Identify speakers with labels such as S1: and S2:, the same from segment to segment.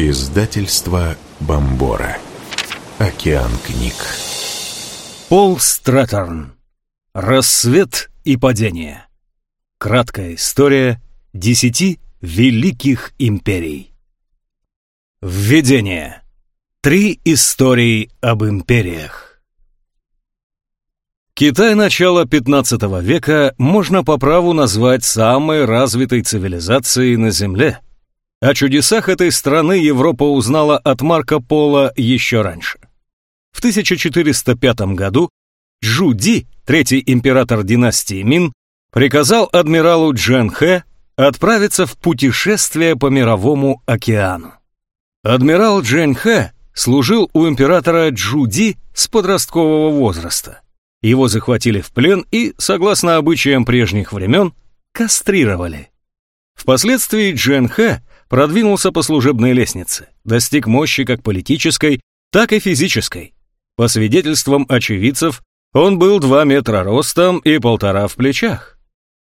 S1: Издательство Бомбора. Океан книг.
S2: Пол Стратерн. Рассвет и падение. Краткая история десяти великих империй. Введение. Три истории об империях. Китай начала 15 века можно по праву назвать самой развитой цивилизацией на Земле – о чудесах этой страны Европа узнала от Марко Поло еще раньше. В 1405 году Джу Ди, третий император династии Мин, приказал адмиралу Джен Хэ отправиться в путешествие по Мировому океану. Адмирал Джен Хэ служил у императора Джу Ди с подросткового возраста. Его захватили в плен и, согласно обычаям прежних времен, кастрировали. Впоследствии Джен Хэ продвинулся по служебной лестнице, достиг мощи как политической, так и физической. По свидетельствам очевидцев, он был 2 метра ростом и полтора в плечах.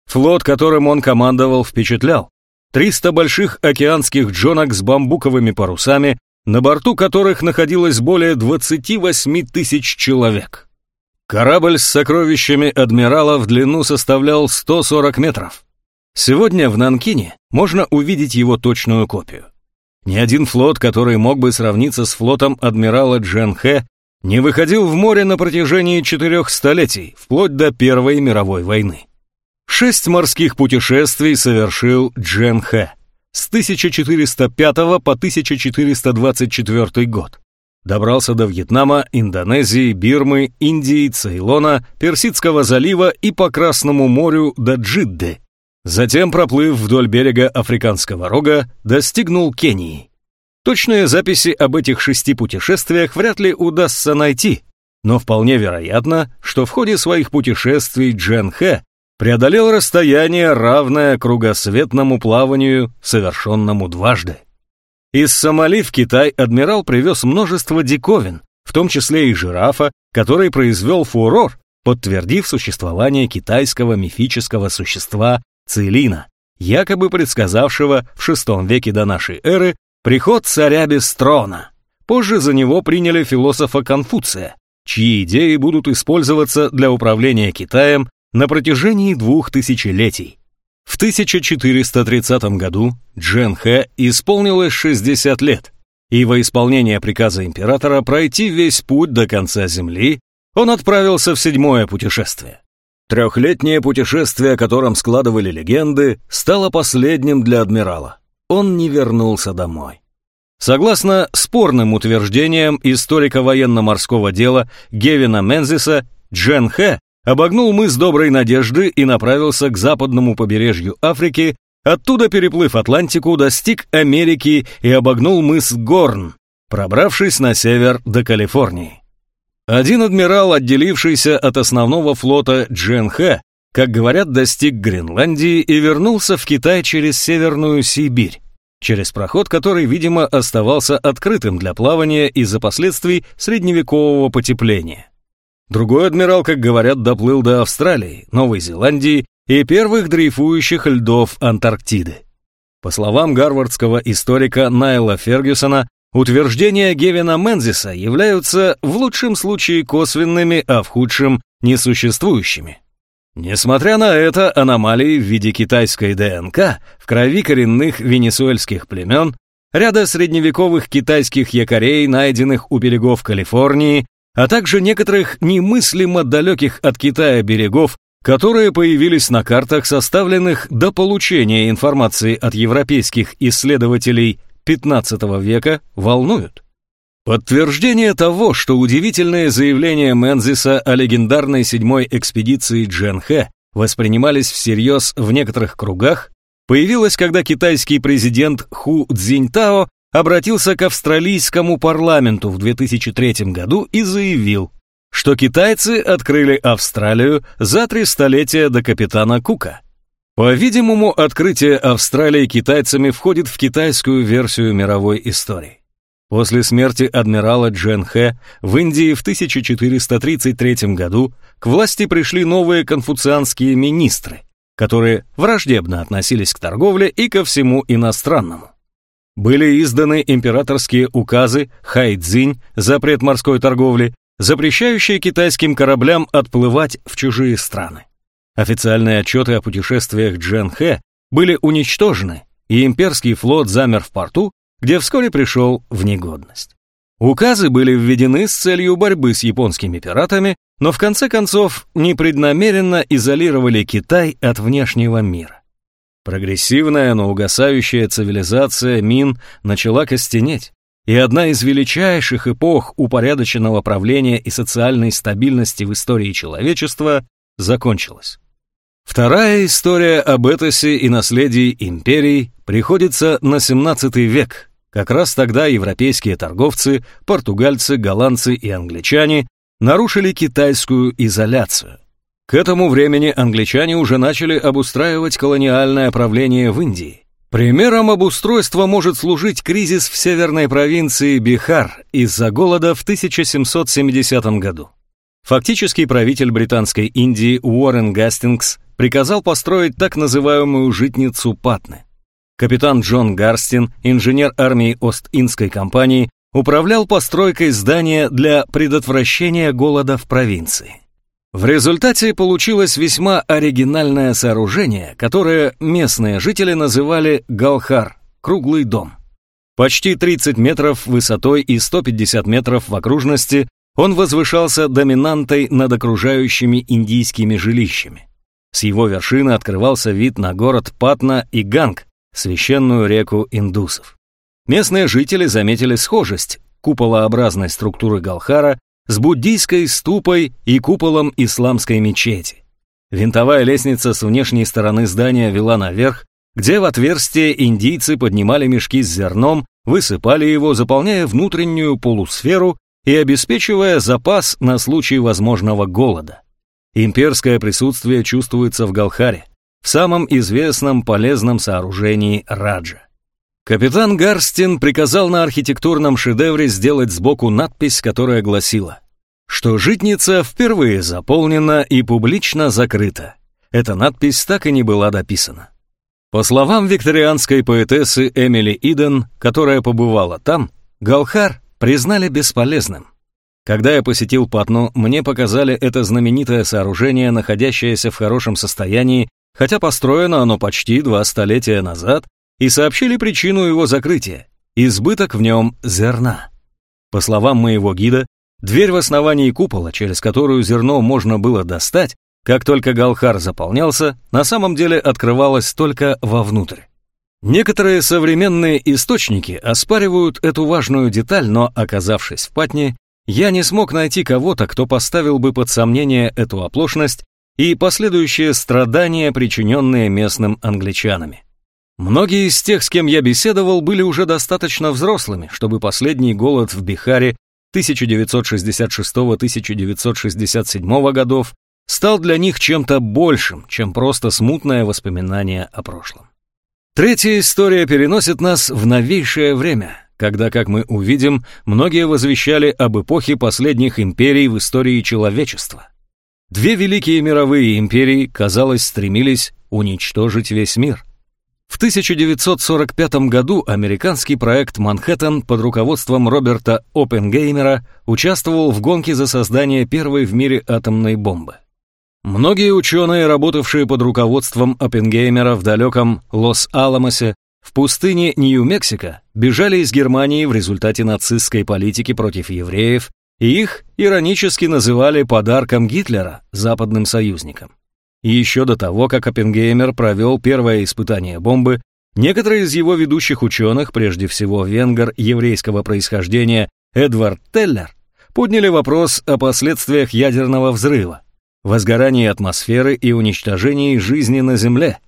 S2: Флот, которым он командовал, впечатлял. 300 больших океанских джонок с бамбуковыми парусами, на борту которых находилось более 28 тысяч человек. Корабль с сокровищами адмирала в длину составлял 140 метров. Сегодня в Нанкине можно увидеть его точную копию. Ни один флот, который мог бы сравниться с флотом адмирала Джен Хэ, не выходил в море на протяжении четырех столетий, вплоть до Первой мировой войны. Шесть морских путешествий совершил Джен Хэ с 1405 по 1424 год. Добрался до Вьетнама, Индонезии, Бирмы, Индии, Цейлона, Персидского залива и по Красному морю до Джидды, Затем, проплыв вдоль берега Африканского рога, достигнул Кении. Точные записи об этих шести путешествиях вряд ли удастся найти, но вполне вероятно, что в ходе своих путешествий Джен Хэ преодолел расстояние, равное кругосветному плаванию, совершенному дважды. Из Сомали в Китай адмирал привез множество диковин, в том числе и жирафа, который произвел фурор, подтвердив существование китайского мифического существа Целина, якобы предсказавшего в VI веке до нашей эры приход царя без трона. Позже за него приняли философа Конфуция, чьи идеи будут использоваться для управления Китаем на протяжении двух тысячелетий. В 1430 году Джен Хэ исполнилось 60 лет, и во исполнение приказа императора пройти весь путь до конца земли он отправился в седьмое путешествие. Трехлетнее путешествие, о котором складывали легенды, стало последним для адмирала. Он не вернулся домой. Согласно спорным утверждениям историка военно-морского дела Гевина Мензиса, Джен Хэ обогнул мыс Доброй Надежды и направился к западному побережью Африки, оттуда, переплыв Атлантику, достиг Америки и обогнул мыс Горн, пробравшись на север до Калифорнии. Один адмирал, отделившийся от основного флота Джен Хэ, как говорят, достиг Гренландии и вернулся в Китай через Северную Сибирь, через проход, который, видимо, оставался открытым для плавания из-за последствий средневекового потепления. Другой адмирал, как говорят, доплыл до Австралии, Новой Зеландии и первых дрейфующих льдов Антарктиды. По словам гарвардского историка Найла Фергюсона, Утверждения Гевина Мензиса являются в лучшем случае косвенными, а в худшем – несуществующими. Несмотря на это, аномалии в виде китайской ДНК в крови коренных венесуэльских племен, ряда средневековых китайских якорей, найденных у берегов Калифорнии, а также некоторых немыслимо далеких от Китая берегов, которые появились на картах, составленных до получения информации от европейских исследователей XV века волнуют. Подтверждение того, что удивительные заявления Мензиса о легендарной седьмой экспедиции Дженхэ воспринимались всерьез в некоторых кругах, появилось, когда китайский президент Ху Цзиньтао обратился к австралийскому парламенту в 2003 году и заявил, что китайцы открыли Австралию за три столетия до капитана Кука. По-видимому, открытие Австралии китайцами входит в китайскую версию мировой истории. После смерти адмирала Джен Хэ в Индии в 1433 году к власти пришли новые конфуцианские министры, которые враждебно относились к торговле и ко всему иностранному. Были изданы императорские указы Хайцзинь, запрет морской торговли, запрещающие китайским кораблям отплывать в чужие страны. Официальные отчеты о путешествиях Джен Хэ были уничтожены, и имперский флот замер в порту, где вскоре пришел в негодность. Указы были введены с целью борьбы с японскими пиратами, но в конце концов непреднамеренно изолировали Китай от внешнего мира. Прогрессивная, но угасающая цивилизация Мин начала костенеть, и одна из величайших эпох упорядоченного правления и социальной стабильности в истории человечества закончилась. Вторая история об этосе и наследии империй приходится на 17 век. Как раз тогда европейские торговцы, португальцы, голландцы и англичане нарушили китайскую изоляцию. К этому времени англичане уже начали обустраивать колониальное правление в Индии. Примером обустройства может служить кризис в северной провинции Бихар из-за голода в 1770 году. Фактический правитель британской Индии Уоррен Гастингс приказал построить так называемую житницу Патны. Капитан Джон Гарстин, инженер армии Ост-Индской компании, управлял постройкой здания для предотвращения голода в провинции. В результате получилось весьма оригинальное сооружение, которое местные жители называли Галхар – круглый дом. Почти 30 метров высотой и 150 метров в окружности он возвышался доминантой над окружающими индийскими жилищами. С его вершины открывался вид на город Патна и Ганг, священную реку индусов. Местные жители заметили схожесть куполообразной структуры Галхара с буддийской ступой и куполом исламской мечети. Винтовая лестница с внешней стороны здания вела наверх, где в отверстие индийцы поднимали мешки с зерном, высыпали его, заполняя внутреннюю полусферу и обеспечивая запас на случай возможного голода. Имперское присутствие чувствуется в Галхаре, в самом известном полезном сооружении Раджа. Капитан Гарстин приказал на архитектурном шедевре сделать сбоку надпись, которая гласила, что житница впервые заполнена и публично закрыта. Эта надпись так и не была дописана. По словам викторианской поэтессы Эмили Иден, которая побывала там, Галхар признали бесполезным. Когда я посетил Патну, мне показали это знаменитое сооружение, находящееся в хорошем состоянии, хотя построено оно почти два столетия назад, и сообщили причину его закрытия – избыток в нем зерна. По словам моего гида, дверь в основании купола, через которую зерно можно было достать, как только Галхар заполнялся, на самом деле открывалась только вовнутрь. Некоторые современные источники оспаривают эту важную деталь, но, оказавшись в Патне, я не смог найти кого-то, кто поставил бы под сомнение эту оплошность и последующие страдания, причиненные местным англичанами. Многие из тех, с кем я беседовал, были уже достаточно взрослыми, чтобы последний голод в Бихаре 1966-1967 годов стал для них чем-то большим, чем просто смутное воспоминание о прошлом. Третья история переносит нас в новейшее время, когда, как мы увидим, многие возвещали об эпохе последних империй в истории человечества. Две великие мировые империи, казалось, стремились уничтожить весь мир. В 1945 году американский проект «Манхэттен» под руководством Роберта Оппенгеймера участвовал в гонке за создание первой в мире атомной бомбы. Многие ученые, работавшие под руководством Оппенгеймера в далеком Лос-Аламосе, в пустыне Нью-Мексико, бежали из Германии в результате нацистской политики против евреев, и их иронически называли подарком Гитлера западным союзникам. Еще до того, как Оппенгеймер провел первое испытание бомбы, некоторые из его ведущих ученых, прежде всего венгер еврейского происхождения Эдвард Теллер, подняли вопрос о последствиях ядерного взрыва, возгорании атмосферы и уничтожении жизни на Земле.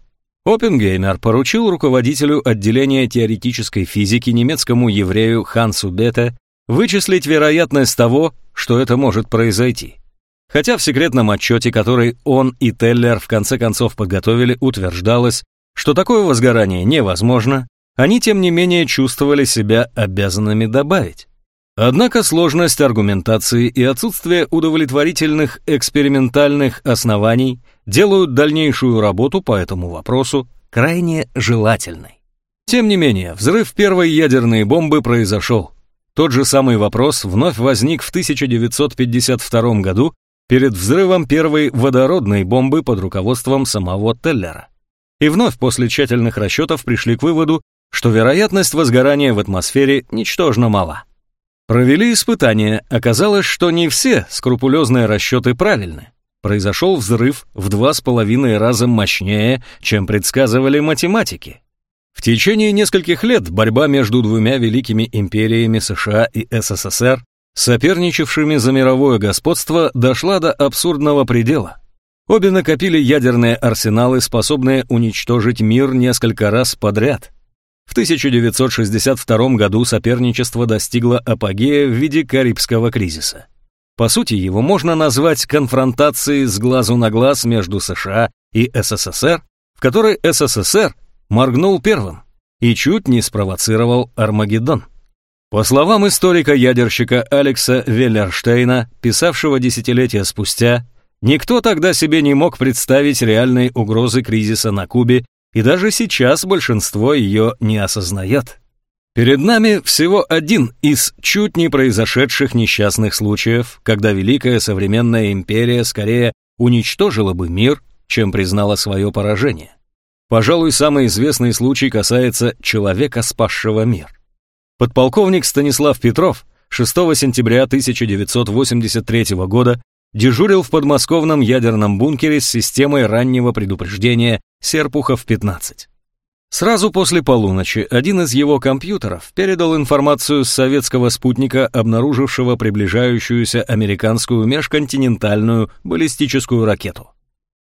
S2: Оппенгеймер поручил руководителю отделения теоретической физики немецкому еврею Хансу Бете вычислить вероятность того, что это может произойти. Хотя в секретном отчете, который он и Теллер в конце концов подготовили, утверждалось, что такое возгорание невозможно, они тем не менее чувствовали себя обязанными добавить. Однако сложность аргументации и отсутствие удовлетворительных экспериментальных оснований делают дальнейшую работу по этому вопросу крайне желательной. Тем не менее, взрыв первой ядерной бомбы произошел. Тот же самый вопрос вновь возник в 1952 году перед взрывом первой водородной бомбы под руководством самого Теллера. И вновь после тщательных расчетов пришли к выводу, что вероятность возгорания в атмосфере ничтожно мала. Провели испытания, оказалось, что не все скрупулезные расчеты правильны. Произошел взрыв в два с половиной раза мощнее, чем предсказывали математики. В течение нескольких лет борьба между двумя великими империями США и СССР, соперничавшими за мировое господство, дошла до абсурдного предела. Обе накопили ядерные арсеналы, способные уничтожить мир несколько раз подряд. В 1962 году соперничество достигло апогея в виде Карибского кризиса. По сути, его можно назвать конфронтацией с глазу на глаз между США и СССР, в которой СССР моргнул первым и чуть не спровоцировал Армагеддон. По словам историка-ядерщика Алекса Веллерштейна, писавшего десятилетия спустя, никто тогда себе не мог представить реальной угрозы кризиса на Кубе и даже сейчас большинство ее не осознает. Перед нами всего один из чуть не произошедших несчастных случаев, когда великая современная империя скорее уничтожила бы мир, чем признала свое поражение. Пожалуй, самый известный случай касается человека, спасшего мир. Подполковник Станислав Петров 6 сентября 1983 года дежурил в подмосковном ядерном бункере с системой раннего предупреждения Серпухов-15. Сразу после полуночи один из его компьютеров передал информацию с советского спутника, обнаружившего приближающуюся американскую межконтинентальную баллистическую ракету.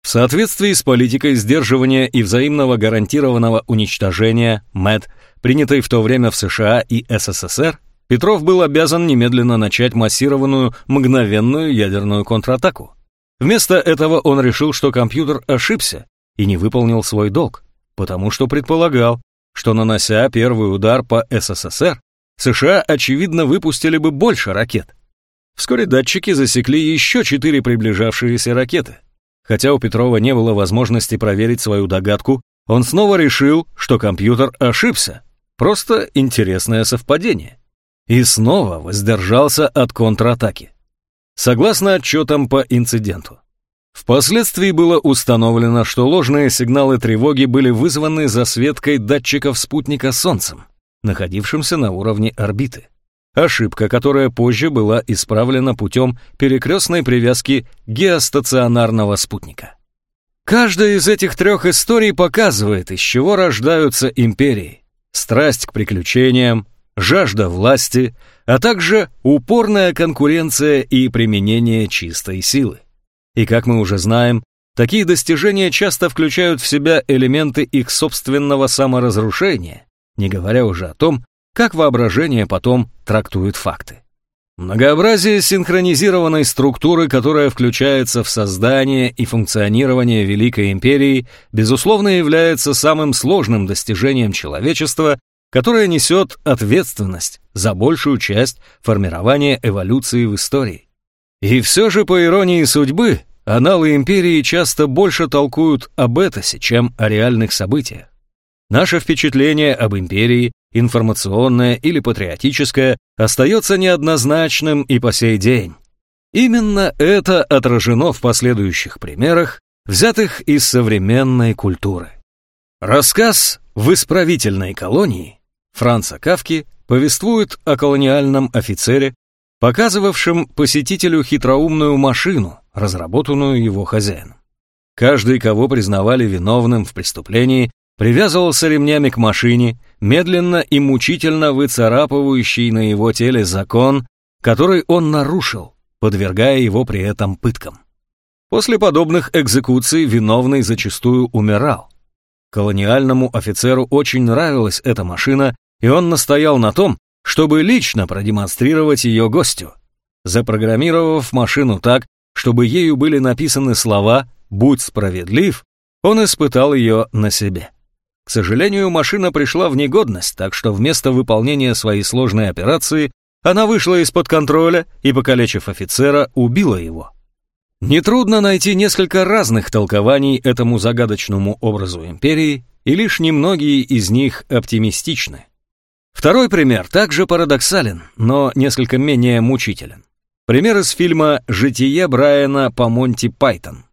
S2: В соответствии с политикой сдерживания и взаимного гарантированного уничтожения МЭД, принятой в то время в США и СССР, Петров был обязан немедленно начать массированную мгновенную ядерную контратаку. Вместо этого он решил, что компьютер ошибся и не выполнил свой долг, потому что предполагал, что нанося первый удар по СССР, США, очевидно, выпустили бы больше ракет. Вскоре датчики засекли еще четыре приближавшиеся ракеты. Хотя у Петрова не было возможности проверить свою догадку, он снова решил, что компьютер ошибся. Просто интересное совпадение и снова воздержался от контратаки. Согласно отчетам по инциденту. Впоследствии было установлено, что ложные сигналы тревоги были вызваны засветкой датчиков спутника Солнцем, находившимся на уровне орбиты. Ошибка, которая позже была исправлена путем перекрестной привязки геостационарного спутника. Каждая из этих трех историй показывает, из чего рождаются империи. Страсть к приключениям, жажда власти, а также упорная конкуренция и применение чистой силы. И как мы уже знаем, такие достижения часто включают в себя элементы их собственного саморазрушения, не говоря уже о том, как воображение потом трактует факты. Многообразие синхронизированной структуры, которая включается в создание и функционирование Великой Империи, безусловно является самым сложным достижением человечества которая несет ответственность за большую часть формирования эволюции в истории. И все же, по иронии судьбы, аналы империи часто больше толкуют об Этосе, чем о реальных событиях. Наше впечатление об империи, информационное или патриотическое, остается неоднозначным и по сей день. Именно это отражено в последующих примерах, взятых из современной культуры. Рассказ в исправительной колонии Франца Кавки повествует о колониальном офицере, показывавшем посетителю хитроумную машину, разработанную его хозяином. Каждый, кого признавали виновным в преступлении, привязывался ремнями к машине, медленно и мучительно выцарапывающий на его теле закон, который он нарушил, подвергая его при этом пыткам. После подобных экзекуций виновный зачастую умирал. Колониальному офицеру очень нравилась эта машина, и он настоял на том, чтобы лично продемонстрировать ее гостю, запрограммировав машину так, чтобы ею были написаны слова «Будь справедлив», он испытал ее на себе. К сожалению, машина пришла в негодность, так что вместо выполнения своей сложной операции она вышла из-под контроля и, покалечив офицера, убила его. Нетрудно найти несколько разных толкований этому загадочному образу империи, и лишь немногие из них оптимистичны. Второй пример также парадоксален, но несколько менее мучителен. Пример из фильма «Житие Брайана по Монти Пайтон».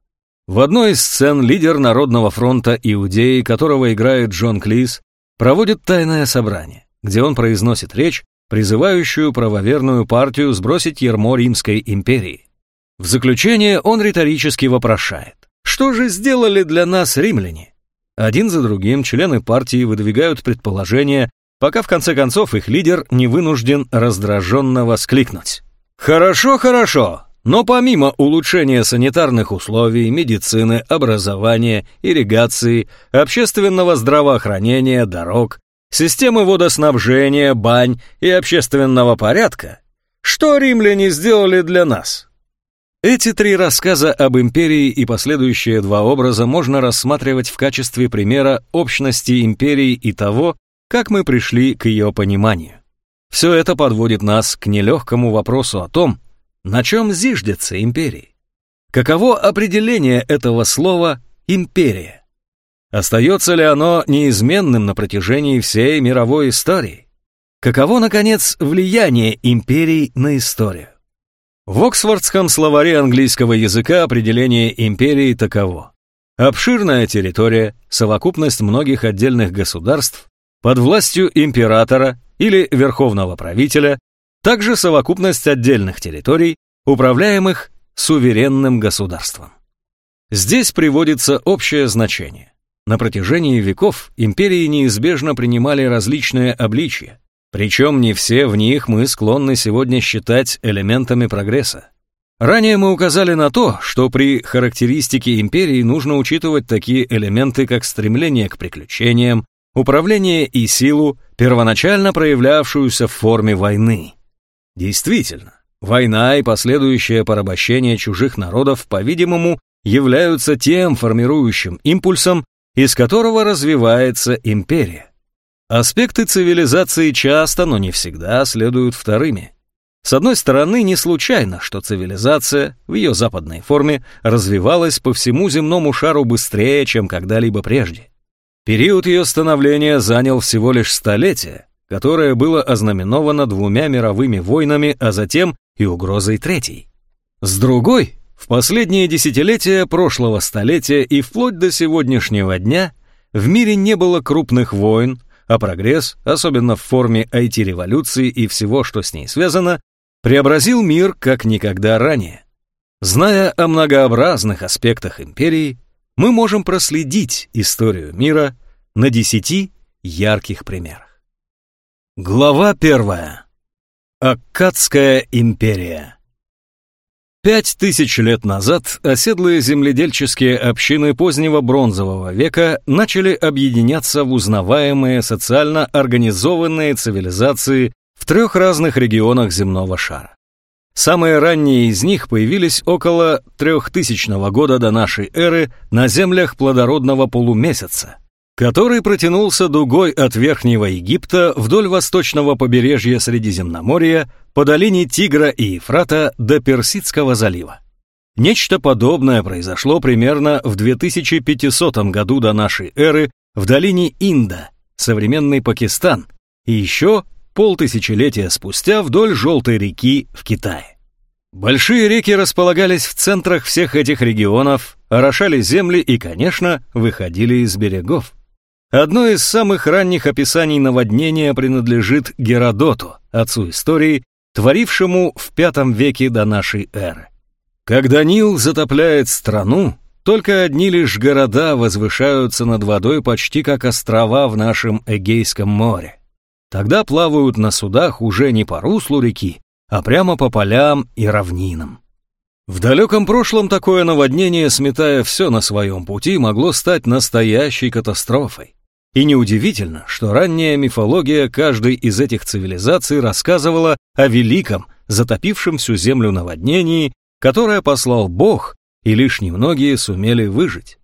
S2: В одной из сцен лидер Народного фронта Иудеи, которого играет Джон Клис, проводит тайное собрание, где он произносит речь, призывающую правоверную партию сбросить ермо Римской империи. В заключение он риторически вопрошает, что же сделали для нас римляне? Один за другим члены партии выдвигают предположение, пока в конце концов их лидер не вынужден раздраженно воскликнуть. «Хорошо, хорошо, но помимо улучшения санитарных условий, медицины, образования, ирригации, общественного здравоохранения, дорог, системы водоснабжения, бань и общественного порядка, что римляне сделали для нас?» Эти три рассказа об империи и последующие два образа можно рассматривать в качестве примера общности империи и того, как мы пришли к ее пониманию. Все это подводит нас к нелегкому вопросу о том, на чем зиждется империи. Каково определение этого слова «империя»? Остается ли оно неизменным на протяжении всей мировой истории? Каково, наконец, влияние империй на историю? В Оксфордском словаре английского языка определение империи таково. Обширная территория, совокупность многих отдельных государств, под властью императора или верховного правителя, также совокупность отдельных территорий, управляемых суверенным государством. Здесь приводится общее значение. На протяжении веков империи неизбежно принимали различные обличия, причем не все в них мы склонны сегодня считать элементами прогресса. Ранее мы указали на то, что при характеристике империи нужно учитывать такие элементы, как стремление к приключениям, управление и силу, первоначально проявлявшуюся в форме войны. Действительно, война и последующее порабощение чужих народов, по-видимому, являются тем формирующим импульсом, из которого развивается империя. Аспекты цивилизации часто, но не всегда, следуют вторыми. С одной стороны, не случайно, что цивилизация в ее западной форме развивалась по всему земному шару быстрее, чем когда-либо прежде. Период ее становления занял всего лишь столетие, которое было ознаменовано двумя мировыми войнами, а затем и угрозой третьей. С другой, в последние десятилетия прошлого столетия и вплоть до сегодняшнего дня в мире не было крупных войн, а прогресс, особенно в форме IT-революции и всего, что с ней связано, преобразил мир как никогда ранее. Зная о многообразных аспектах империи, мы можем проследить историю мира на десяти ярких примерах. Глава первая. Аккадская империя. Пять тысяч лет назад оседлые земледельческие общины позднего бронзового века начали объединяться в узнаваемые социально организованные цивилизации в трех разных регионах земного шара. Самые ранние из них появились около 3000 года до нашей эры на землях плодородного полумесяца, который протянулся дугой от Верхнего Египта вдоль восточного побережья Средиземноморья по долине Тигра и Ефрата до Персидского залива. Нечто подобное произошло примерно в 2500 году до нашей эры в долине Инда, современный Пакистан, и еще полтысячелетия спустя вдоль Желтой реки в Китае. Большие реки располагались в центрах всех этих регионов, орошали земли и, конечно, выходили из берегов. Одно из самых ранних описаний наводнения принадлежит Геродоту, отцу истории, творившему в V веке до нашей эры. Когда Нил затопляет страну, только одни лишь города возвышаются над водой почти как острова в нашем Эгейском море. Тогда плавают на судах уже не по руслу реки, а прямо по полям и равнинам. В далеком прошлом такое наводнение, сметая все на своем пути, могло стать настоящей катастрофой. И неудивительно, что ранняя мифология каждой из этих цивилизаций рассказывала о великом, затопившем всю землю наводнении, которое послал Бог, и лишь немногие сумели выжить.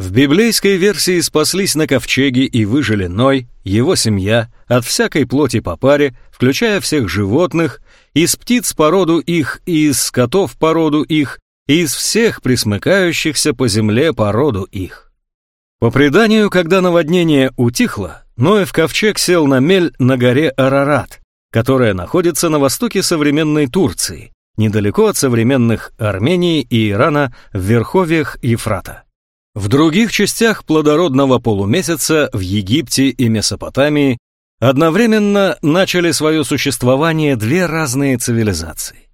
S2: В библейской версии спаслись на ковчеге и выжили Ной, его семья, от всякой плоти по паре, включая всех животных, из птиц по роду их из скотов по роду их, из всех присмыкающихся по земле по роду их. По преданию, когда наводнение утихло, Ноев ковчег сел на мель на горе Арарат, которая находится на востоке современной Турции, недалеко от современных Армении и Ирана в верховьях Ефрата. В других частях плодородного полумесяца в Египте и Месопотамии одновременно начали свое существование две разные цивилизации.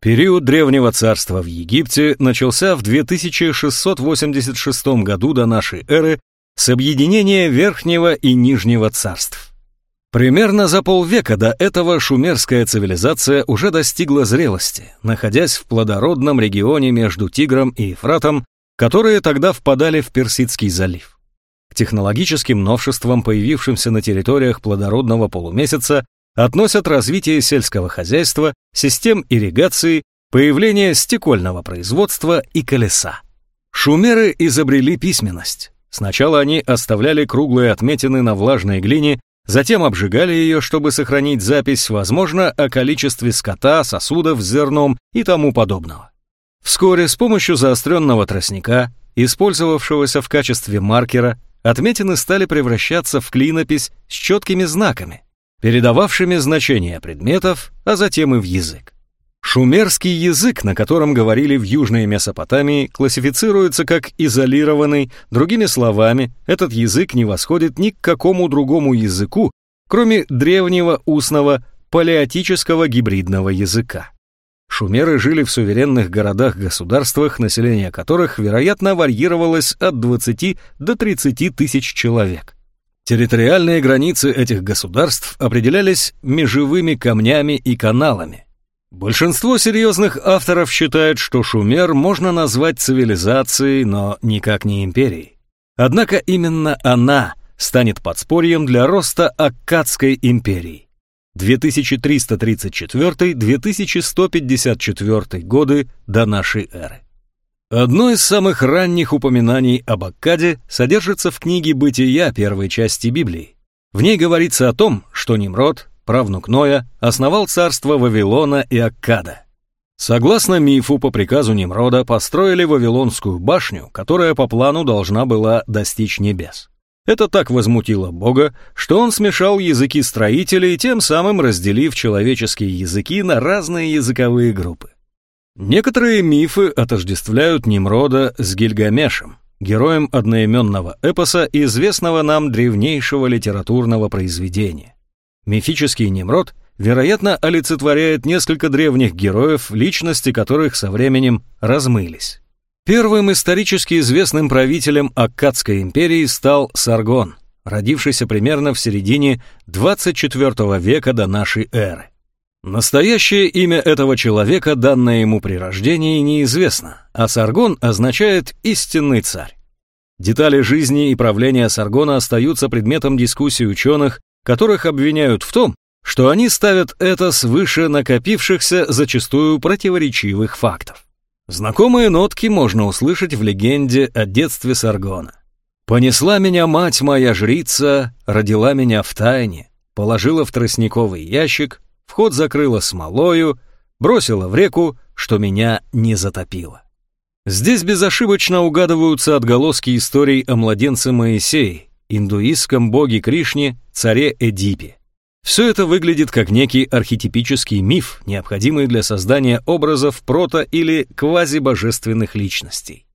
S2: Период Древнего Царства в Египте начался в 2686 году до нашей эры с объединения Верхнего и Нижнего царств. Примерно за полвека до этого шумерская цивилизация уже достигла зрелости, находясь в плодородном регионе между Тигром и Ефратом, которые тогда впадали в Персидский залив. К технологическим новшествам, появившимся на территориях плодородного полумесяца, относят развитие сельского хозяйства, систем ирригации, появление стекольного производства и колеса. Шумеры изобрели письменность. Сначала они оставляли круглые отметины на влажной глине, затем обжигали ее, чтобы сохранить запись, возможно, о количестве скота, сосудов с зерном и тому подобного. Вскоре с помощью заостренного тростника, использовавшегося в качестве маркера, отметины стали превращаться в клинопись с четкими знаками, передававшими значения предметов, а затем и в язык. Шумерский язык, на котором говорили в Южной Месопотамии, классифицируется как изолированный, другими словами, этот язык не восходит ни к какому другому языку, кроме древнего устного палеотического гибридного языка. Шумеры жили в суверенных городах-государствах, население которых, вероятно, варьировалось от 20 до 30 тысяч человек. Территориальные границы этих государств определялись межевыми камнями и каналами. Большинство серьезных авторов считают, что Шумер можно назвать цивилизацией, но никак не империей. Однако именно она станет подспорьем для роста Аккадской империи. 2334-2154 годы до нашей эры. Одно из самых ранних упоминаний об Аккаде содержится в книге «Бытия» первой части Библии. В ней говорится о том, что Nimрод, правнук Ноя, основал царство Вавилона и Аккада. Согласно мифу, по приказу Nimрода построили Вавилонскую башню, которая по плану должна была достичь небес. Это так возмутило Бога, что он смешал языки строителей, тем самым разделив человеческие языки на разные языковые группы. Некоторые мифы отождествляют Немрода с Гильгамешем, героем одноименного эпоса, известного нам древнейшего литературного произведения. Мифический Немрод, вероятно, олицетворяет несколько древних героев, личности которых со временем размылись. Первым исторически известным правителем Аккадской империи стал Саргон, родившийся примерно в середине 24 века до нашей эры. Настоящее имя этого человека, данное ему при рождении, неизвестно, а Саргон означает «истинный царь». Детали жизни и правления Саргона остаются предметом дискуссий ученых, которых обвиняют в том, что они ставят это свыше накопившихся зачастую противоречивых фактов. Знакомые нотки можно услышать в легенде о детстве Саргона. «Понесла меня мать моя жрица, родила меня в тайне, положила в тростниковый ящик, вход закрыла смолою, бросила в реку, что меня не затопило. Здесь безошибочно угадываются отголоски историй о младенце Моисее, индуистском боге Кришне, царе Эдипе. Все это выглядит как некий архетипический миф, необходимый для создания образов прото- или квазибожественных личностей.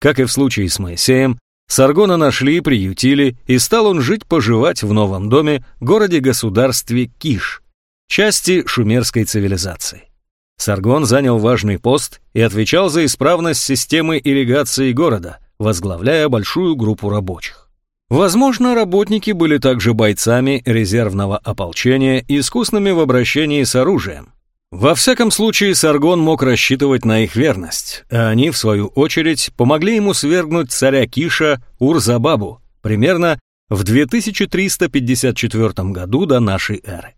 S2: Как и в случае с Моисеем, Саргона нашли, приютили, и стал он жить-поживать в новом доме, городе-государстве Киш, части шумерской цивилизации. Саргон занял важный пост и отвечал за исправность системы ирригации города, возглавляя большую группу рабочих. Возможно, работники были также бойцами резервного ополчения, искусными в обращении с оружием. Во всяком случае, Саргон мог рассчитывать на их верность, а они, в свою очередь, помогли ему свергнуть царя Киша Урзабабу примерно в 2354 году до нашей эры.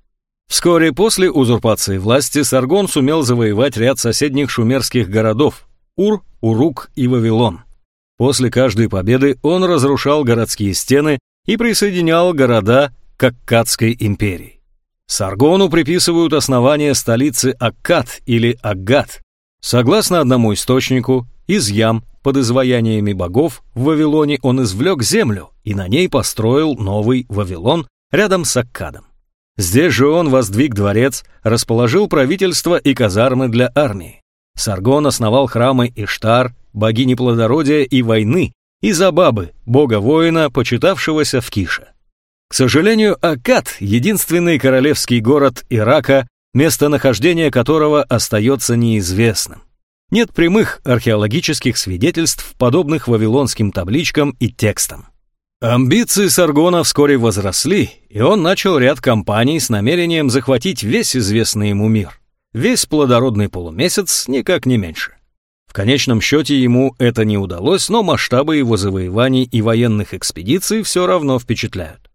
S2: Вскоре после узурпации власти Саргон сумел завоевать ряд соседних шумерских городов – Ур, Урук и Вавилон. После каждой победы он разрушал городские стены и присоединял города к Аккадской империи. Саргону приписывают основание столицы Аккад или Аггад. Согласно одному источнику, из ям под изваяниями богов в Вавилоне он извлек землю и на ней построил новый Вавилон рядом с Аккадом. Здесь же он воздвиг дворец, расположил правительство и казармы для армии. Саргон основал храмы Иштар, богини плодородия и войны, и Забабы, бога-воина, почитавшегося в Кише. К сожалению, Акад — единственный королевский город Ирака, местонахождение которого остается неизвестным. Нет прямых археологических свидетельств, подобных вавилонским табличкам и текстам. Амбиции Саргона вскоре возросли, и он начал ряд кампаний с намерением захватить весь известный ему мир. Весь плодородный полумесяц никак не меньше. В конечном счете ему это не удалось, но масштабы его завоеваний и военных экспедиций все равно впечатляют.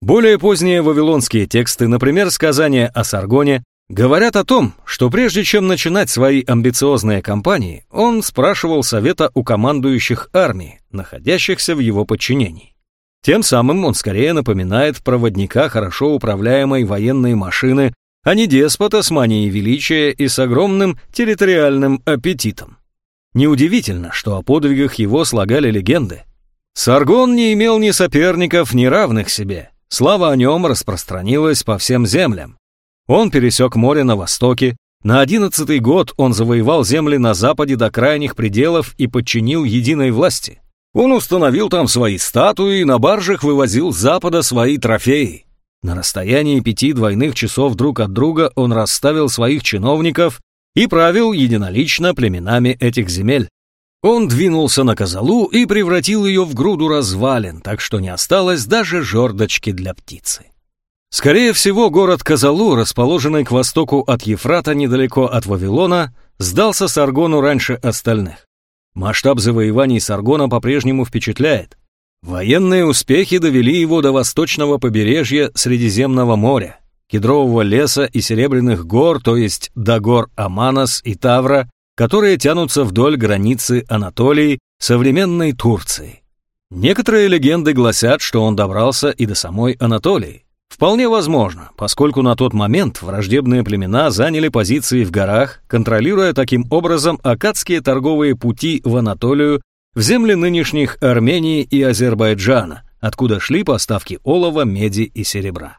S2: Более поздние вавилонские тексты, например, сказания о Саргоне, Говорят о том, что прежде чем начинать свои амбициозные кампании, он спрашивал совета у командующих армии, находящихся в его подчинении. Тем самым он скорее напоминает проводника хорошо управляемой военной машины, а не деспота с манией величия и с огромным территориальным аппетитом. Неудивительно, что о подвигах его слагали легенды. Саргон не имел ни соперников, ни равных себе. Слава о нем распространилась по всем землям, он пересек море на востоке. На одиннадцатый год он завоевал земли на западе до крайних пределов и подчинил единой власти. Он установил там свои статуи и на баржах вывозил с запада свои трофеи. На расстоянии пяти двойных часов друг от друга он расставил своих чиновников и правил единолично племенами этих земель. Он двинулся на Казалу и превратил ее в груду развалин, так что не осталось даже жердочки для птицы. Скорее всего, город Казалу, расположенный к востоку от Ефрата недалеко от Вавилона, сдался Саргону раньше остальных. Масштаб завоеваний Саргона по-прежнему впечатляет. Военные успехи довели его до восточного побережья Средиземного моря, кедрового леса и серебряных гор, то есть до гор Аманос и Тавра, которые тянутся вдоль границы Анатолии, современной Турции. Некоторые легенды гласят, что он добрался и до самой Анатолии. Вполне возможно, поскольку на тот момент враждебные племена заняли позиции в горах, контролируя таким образом акадские торговые пути в Анатолию, в земли нынешних Армении и Азербайджана, откуда шли поставки олова, меди и серебра.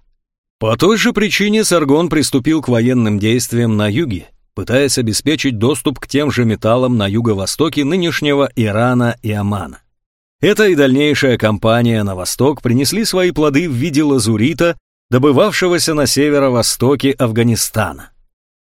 S2: По той же причине Саргон приступил к военным действиям на юге, пытаясь обеспечить доступ к тем же металлам на юго-востоке нынешнего Ирана и Омана. Эта и дальнейшая кампания на восток принесли свои плоды в виде лазурита, добывавшегося на северо-востоке Афганистана.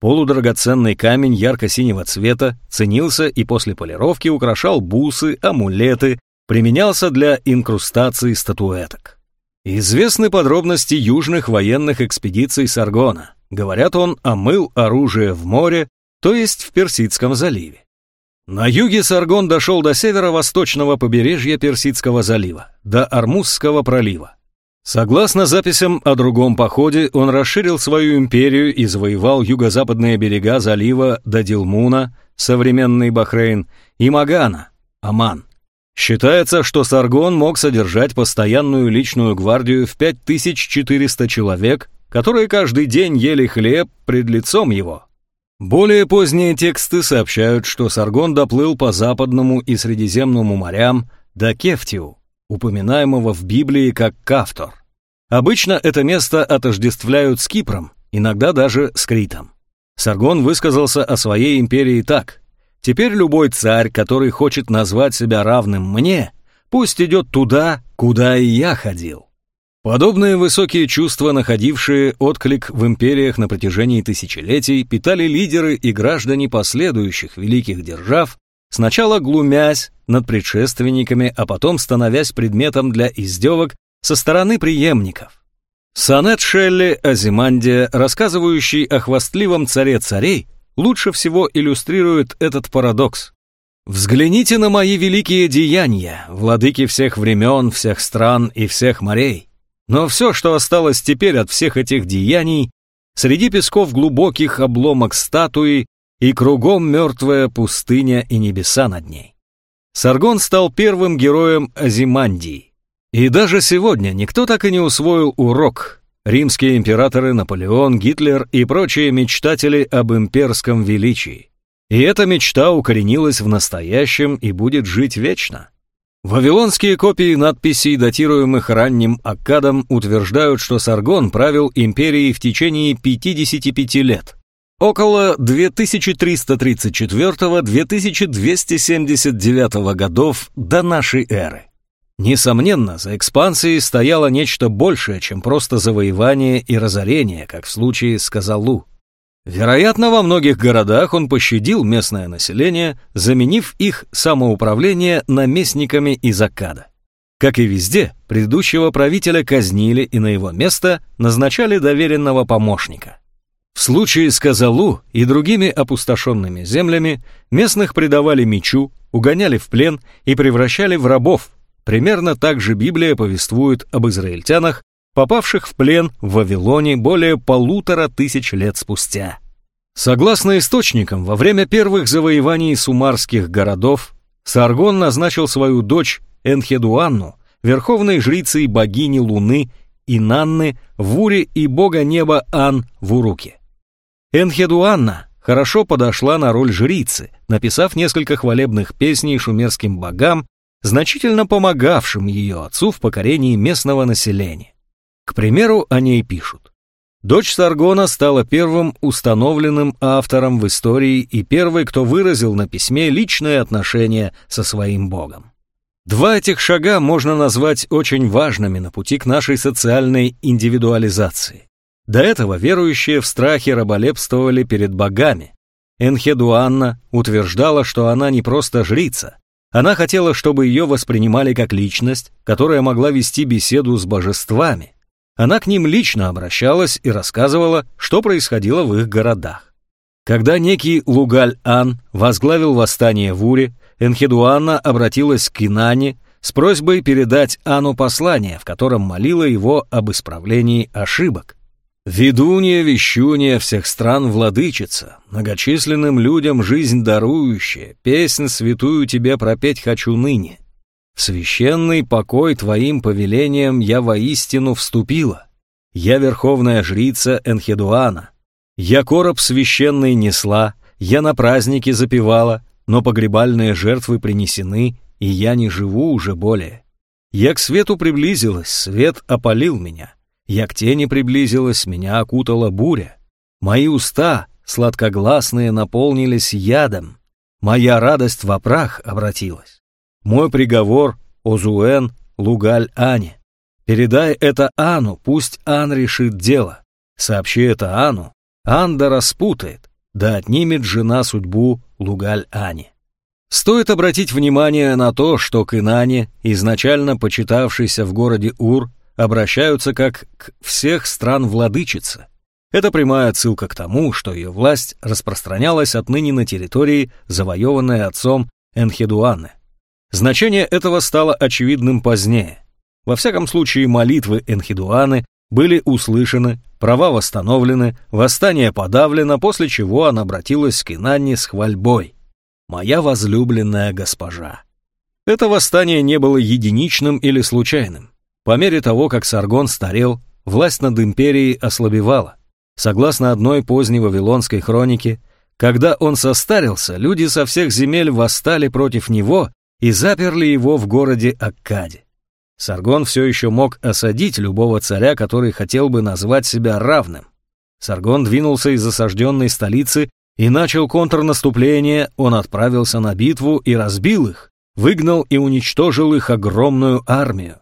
S2: Полудрагоценный камень ярко-синего цвета ценился и после полировки украшал бусы, амулеты, применялся для инкрустации статуэток. Известны подробности южных военных экспедиций Саргона. Говорят, он омыл оружие в море, то есть в Персидском заливе. На юге Саргон дошел до северо-восточного побережья Персидского залива, до Армузского пролива. Согласно записям о другом походе, он расширил свою империю и завоевал юго-западные берега залива до Дилмуна, современный Бахрейн, и Магана, Аман. Считается, что Саргон мог содержать постоянную личную гвардию в 5400 человек, которые каждый день ели хлеб пред лицом его. Более поздние тексты сообщают, что Саргон доплыл по Западному и Средиземному морям до Кефтиу, упоминаемого в Библии как Кафтор. Обычно это место отождествляют с Кипром, иногда даже с Критом. Саргон высказался о своей империи так. «Теперь любой царь, который хочет назвать себя равным мне, пусть идет туда, куда и я ходил». Подобные высокие чувства, находившие отклик в империях на протяжении тысячелетий, питали лидеры и граждане последующих великих держав, сначала глумясь над предшественниками, а потом становясь предметом для издевок со стороны преемников. Сонет Шелли Азимандия, рассказывающий о хвастливом царе царей, лучше всего иллюстрирует этот парадокс. «Взгляните на мои великие деяния, владыки всех времен, всех стран и всех морей. Но все, что осталось теперь от всех этих деяний, среди песков глубоких обломок статуи и кругом мертвая пустыня и небеса над ней. Саргон стал первым героем Азимандии. И даже сегодня никто так и не усвоил урок. Римские императоры Наполеон, Гитлер и прочие мечтатели об имперском величии. И эта мечта укоренилась в настоящем и будет жить вечно. Вавилонские копии надписей, датируемых ранним Аккадом, утверждают, что Саргон правил империей в течение 55 лет. Около 2334-2279 годов до нашей эры. Несомненно, за экспансией стояло нечто большее, чем просто завоевание и разорение, как в случае с Казалу. Вероятно, во многих городах он пощадил местное население, заменив их самоуправление наместниками из Акада. Как и везде, предыдущего правителя казнили и на его место назначали доверенного помощника. В случае с Казалу и другими опустошенными землями местных предавали мечу, угоняли в плен и превращали в рабов. Примерно так же Библия повествует об израильтянах, попавших в плен в Вавилоне более полутора тысяч лет спустя. Согласно источникам, во время первых завоеваний сумарских городов Саргон назначил свою дочь Энхедуанну верховной жрицей богини Луны Инанны в Уре и бога неба Ан в Уруке. Энхедуанна хорошо подошла на роль жрицы, написав несколько хвалебных песней шумерским богам, значительно помогавшим ее отцу в покорении местного населения. К примеру, о ней пишут. Дочь Саргона стала первым установленным автором в истории и первой, кто выразил на письме личное отношение со своим богом. Два этих шага можно назвать очень важными на пути к нашей социальной индивидуализации. До этого верующие в страхе раболепствовали перед богами. Энхедуанна утверждала, что она не просто жрица. Она хотела, чтобы ее воспринимали как личность, которая могла вести беседу с божествами. Она к ним лично обращалась и рассказывала, что происходило в их городах. Когда некий Лугаль-Ан возглавил восстание в Уре, Энхедуанна обратилась к Инане с просьбой передать Ану послание, в котором молила его об исправлении ошибок. «Ведунья, вещунья всех стран владычица, многочисленным людям жизнь дарующая, песнь святую тебе пропеть хочу ныне. Священный покой твоим повелением я воистину вступила. Я верховная жрица Энхедуана. Я короб священный несла, я на праздники запевала, но погребальные жертвы принесены, и я не живу уже более. Я к свету приблизилась, свет опалил меня. Я к тени приблизилась, меня окутала буря. Мои уста, сладкогласные, наполнились ядом. Моя радость в опрах обратилась. Мой приговор Озуэн Лугаль Ане. Передай это Ану, пусть Ан решит дело. Сообщи это Ану. Ан да распутает, да отнимет жена судьбу Лугаль Ане. Стоит обратить внимание на то, что к Инане, изначально почитавшейся в городе Ур, обращаются как к всех стран владычицы. Это прямая отсылка к тому, что ее власть распространялась отныне на территории, завоеванной отцом Энхедуаны. Значение этого стало очевидным позднее. Во всяком случае, молитвы Энхидуаны были услышаны, права восстановлены, восстание подавлено, после чего она обратилась к Инанне с хвальбой. «Моя возлюбленная госпожа». Это восстание не было единичным или случайным. По мере того, как Саргон старел, власть над империей ослабевала. Согласно одной поздней вавилонской хронике, когда он состарился, люди со всех земель восстали против него и заперли его в городе Аккаде. Саргон все еще мог осадить любого царя, который хотел бы назвать себя равным. Саргон двинулся из осажденной столицы и начал контрнаступление, он отправился на битву и разбил их, выгнал и уничтожил их огромную армию.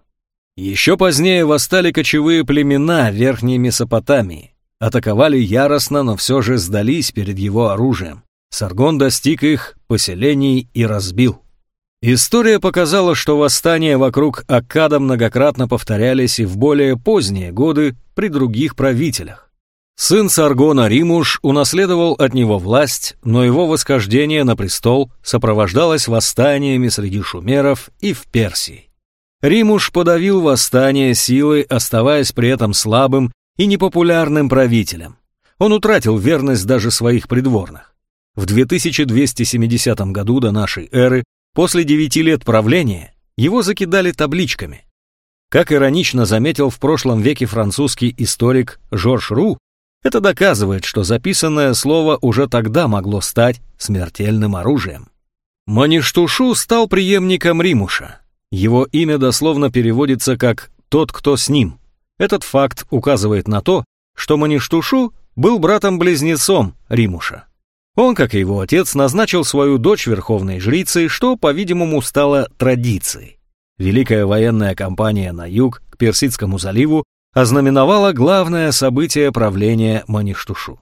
S2: Еще позднее восстали кочевые племена Верхней Месопотамии. Атаковали яростно, но все же сдались перед его оружием. Саргон достиг их поселений и разбил. История показала, что восстания вокруг Аккада многократно повторялись и в более поздние годы при других правителях. Сын Саргона Римуш унаследовал от него власть, но его восхождение на престол сопровождалось восстаниями среди шумеров и в Персии. Римуш подавил восстание силой, оставаясь при этом слабым и непопулярным правителем. Он утратил верность даже своих придворных. В 2270 году до нашей эры После девяти лет правления его закидали табличками. Как иронично заметил в прошлом веке французский историк Жорж Ру, Это доказывает, что записанное слово уже тогда могло стать смертельным оружием. Маништушу стал преемником Римуша. Его имя дословно переводится как «тот, кто с ним». Этот факт указывает на то, что Маништушу был братом-близнецом Римуша. Он, как и его отец, назначил свою дочь верховной жрицей, что, по-видимому, стало традицией. Великая военная кампания на юг, к Персидскому заливу, ознаменовала главное событие правления Маништушу.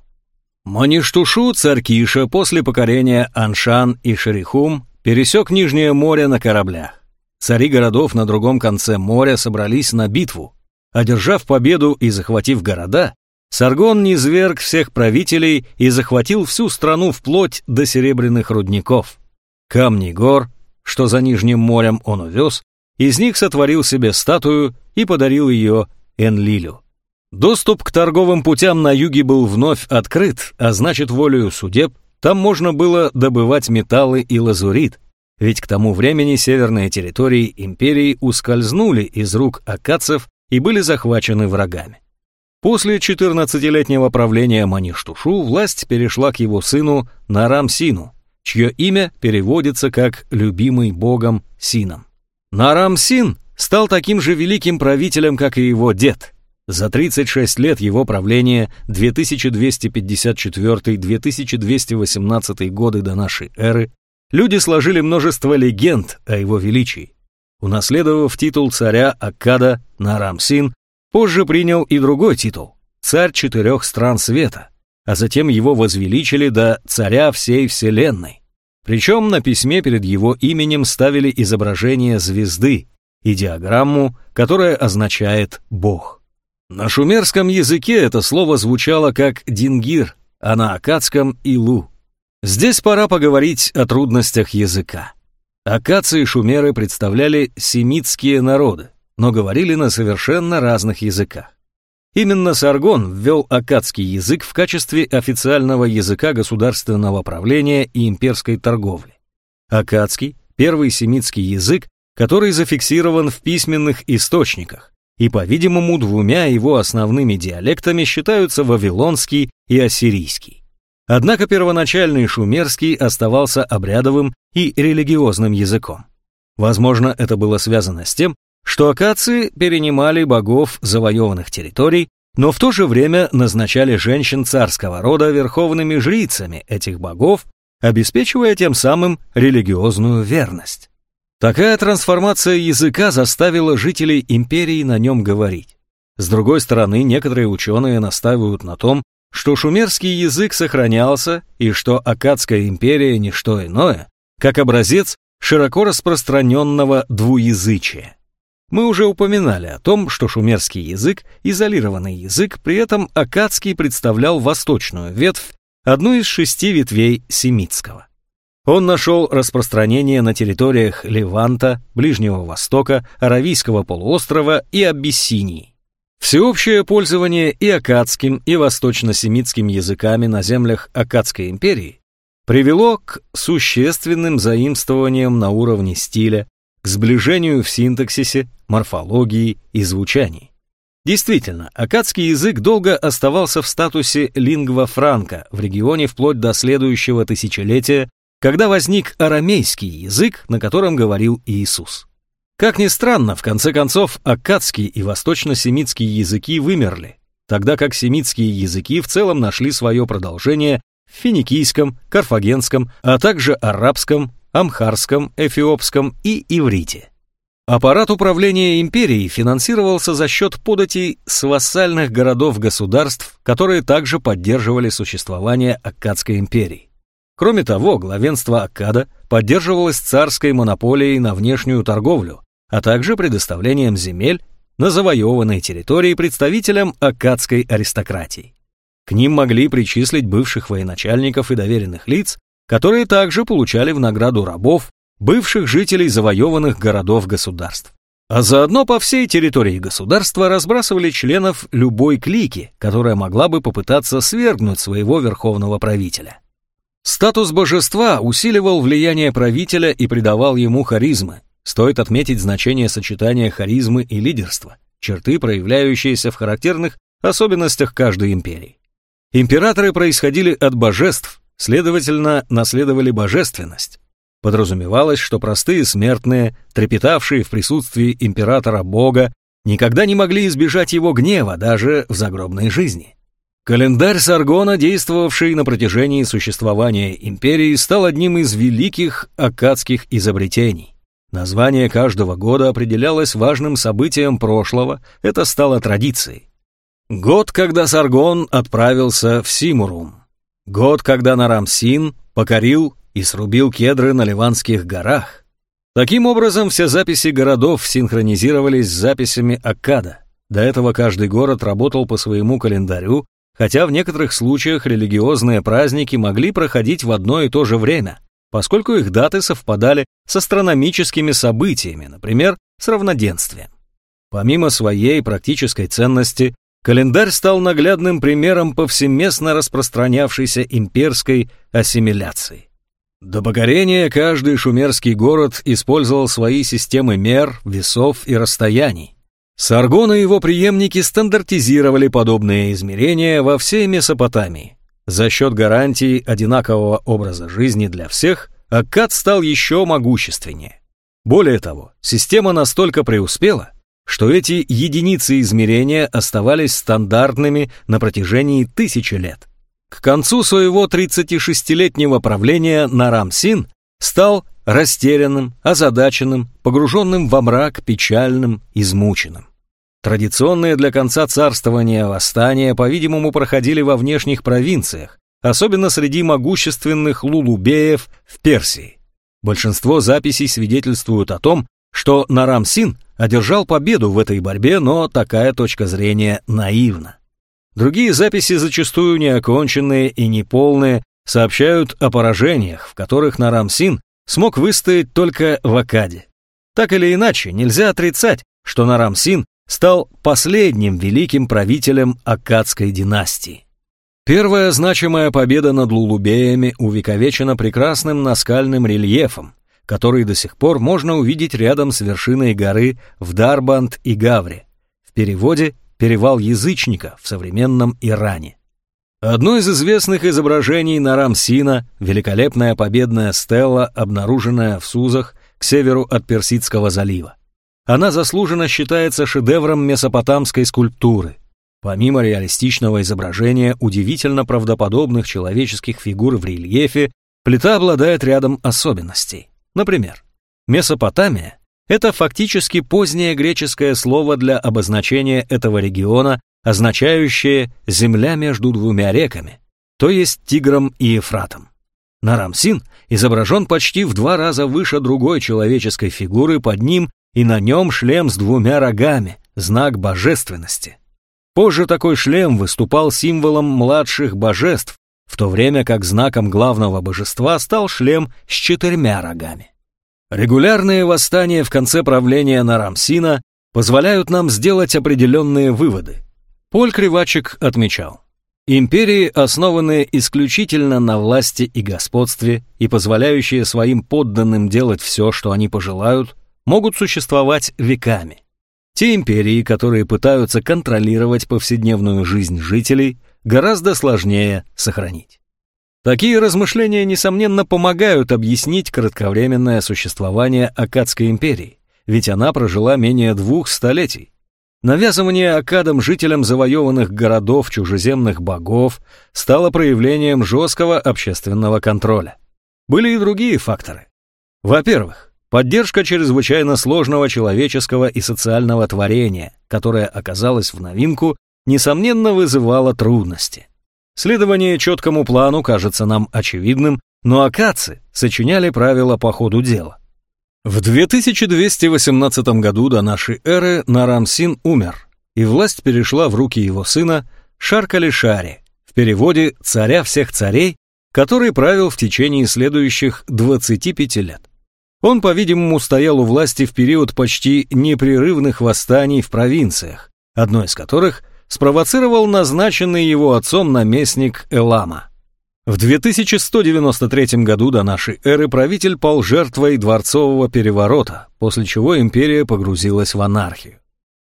S2: Маништушу, царь Киша, после покорения Аншан и Шерихум, пересек Нижнее море на кораблях. Цари городов на другом конце моря собрались на битву. Одержав победу и захватив города, Саргон низверг всех правителей и захватил всю страну вплоть до серебряных рудников. Камни гор, что за Нижним морем он увез, из них сотворил себе статую и подарил ее Энлилю. Доступ к торговым путям на юге был вновь открыт, а значит, волею судеб, там можно было добывать металлы и лазурит, ведь к тому времени северные территории империи ускользнули из рук акадцев и были захвачены врагами. После 14-летнего правления Маништушу власть перешла к его сыну Нарамсину, чье имя переводится как «любимый богом Сином». Нарамсин стал таким же великим правителем, как и его дед. За 36 лет его правления 2254-2218 годы до нашей эры люди сложили множество легенд о его величии. Унаследовав титул царя Аккада, Нарамсин позже принял и другой титул – царь четырех стран света, а затем его возвеличили до царя всей вселенной. Причем на письме перед его именем ставили изображение звезды и диаграмму, которая означает «бог». На шумерском языке это слово звучало как «дингир», а на акадском – «илу». Здесь пора поговорить о трудностях языка. Акадцы и шумеры представляли семитские народы, но говорили на совершенно разных языках. Именно Саргон ввел акадский язык в качестве официального языка государственного правления и имперской торговли. Акадский – первый семитский язык, который зафиксирован в письменных источниках, и, по-видимому, двумя его основными диалектами считаются вавилонский и ассирийский. Однако первоначальный шумерский оставался обрядовым и религиозным языком. Возможно, это было связано с тем, что акации перенимали богов завоеванных территорий, но в то же время назначали женщин царского рода верховными жрицами этих богов, обеспечивая тем самым религиозную верность. Такая трансформация языка заставила жителей империи на нем говорить. С другой стороны, некоторые ученые настаивают на том, что шумерский язык сохранялся и что Акадская империя – не что иное, как образец широко распространенного двуязычия. Мы уже упоминали о том, что шумерский язык – изолированный язык, при этом акадский представлял восточную ветвь, одну из шести ветвей семитского. Он нашел распространение на территориях Леванта, Ближнего Востока, Аравийского полуострова и Абиссинии. Всеобщее пользование и акадским, и восточно-семитским языками на землях Акадской империи привело к существенным заимствованиям на уровне стиля, к сближению в синтаксисе, морфологии и звучании. Действительно, акадский язык долго оставался в статусе лингва франка в регионе вплоть до следующего тысячелетия, когда возник арамейский язык, на котором говорил Иисус. Как ни странно, в конце концов, аккадский и восточно-семитские языки вымерли, тогда как семитские языки в целом нашли свое продолжение в финикийском, карфагенском, а также арабском, амхарском, эфиопском и иврите. Аппарат управления империей финансировался за счет податей с вассальных городов-государств, которые также поддерживали существование Аккадской империи. Кроме того, главенство Аккада поддерживалось царской монополией на внешнюю торговлю, а также предоставлением земель на завоеванной территории представителям акадской аристократии. К ним могли причислить бывших военачальников и доверенных лиц, которые также получали в награду рабов, бывших жителей завоеванных городов-государств. А заодно по всей территории государства разбрасывали членов любой клики, которая могла бы попытаться свергнуть своего верховного правителя. Статус божества усиливал влияние правителя и придавал ему харизмы, Стоит отметить значение сочетания харизмы и лидерства, черты, проявляющиеся в характерных особенностях каждой империи. Императоры происходили от божеств, следовательно, наследовали божественность. Подразумевалось, что простые смертные, трепетавшие в присутствии императора Бога, никогда не могли избежать его гнева даже в загробной жизни. Календарь Саргона, действовавший на протяжении существования империи, стал одним из великих аккадских изобретений. Название каждого года определялось важным событием прошлого, это стало традицией. Год, когда Саргон отправился в Симурум. Год, когда Нарамсин покорил и срубил кедры на Ливанских горах. Таким образом, все записи городов синхронизировались с записями Аккада. До этого каждый город работал по своему календарю, хотя в некоторых случаях религиозные праздники могли проходить в одно и то же время, поскольку их даты совпадали с астрономическими событиями, например, с равноденствием. Помимо своей практической ценности, календарь стал наглядным примером повсеместно распространявшейся имперской ассимиляции. До покорения каждый шумерский город использовал свои системы мер, весов и расстояний. Саргон и его преемники стандартизировали подобные измерения во всей Месопотамии. За счет гарантии одинакового образа жизни для всех, Аккад стал еще могущественнее. Более того, система настолько преуспела, что эти единицы измерения оставались стандартными на протяжении тысячи лет. К концу своего 36-летнего правления Нарамсин стал растерянным, озадаченным, погруженным во мрак, печальным, измученным. Традиционные для конца царствования восстания, по-видимому, проходили во внешних провинциях, особенно среди могущественных лулубеев в Персии. Большинство записей свидетельствуют о том, что Нарамсин одержал победу в этой борьбе, но такая точка зрения наивна. Другие записи, зачастую неоконченные и неполные, сообщают о поражениях, в которых Нарамсин смог выстоять только в Акаде. Так или иначе, нельзя отрицать, что Нарамсин стал последним великим правителем Акадской династии. Первая значимая победа над лулубеями увековечена прекрасным наскальным рельефом, который до сих пор можно увидеть рядом с вершиной горы в Дарбанд и Гавре, в переводе «Перевал язычника» в современном Иране. Одно из известных изображений Нарамсина – великолепная победная стела, обнаруженная в Сузах к северу от Персидского залива. Она заслуженно считается шедевром месопотамской скульптуры. Помимо реалистичного изображения удивительно правдоподобных человеческих фигур в рельефе, плита обладает рядом особенностей. Например, Месопотамия – это фактически позднее греческое слово для обозначения этого региона означающее «земля между двумя реками», то есть Тигром и Ефратом. Нарамсин изображен почти в два раза выше другой человеческой фигуры под ним, и на нем шлем с двумя рогами, знак божественности. Позже такой шлем выступал символом младших божеств, в то время как знаком главного божества стал шлем с четырьмя рогами. Регулярные восстания в конце правления Нарамсина позволяют нам сделать определенные выводы. Поль Кривачек отмечал, империи, основанные исключительно на власти и господстве и позволяющие своим подданным делать все, что они пожелают, могут существовать веками. Те империи, которые пытаются контролировать повседневную жизнь жителей, гораздо сложнее сохранить. Такие размышления, несомненно, помогают объяснить кратковременное существование Акадской империи, ведь она прожила менее двух столетий, Навязывание Акадам жителям завоеванных городов чужеземных богов стало проявлением жесткого общественного контроля. Были и другие факторы. Во-первых, поддержка чрезвычайно сложного человеческого и социального творения, которое оказалось в новинку, несомненно вызывало трудности. Следование четкому плану кажется нам очевидным, но акадцы сочиняли правила по ходу дела. В 2218 году до нашей эры Нарамсин умер, и власть перешла в руки его сына Шаркали-Шари, в переводе «царя всех царей», который правил в течение следующих 25 лет. Он, по-видимому, стоял у власти в период почти непрерывных восстаний в провинциях, одно из которых спровоцировал назначенный его отцом наместник Элама. В 2193 году до нашей эры правитель пал жертвой дворцового переворота, после чего империя погрузилась в анархию.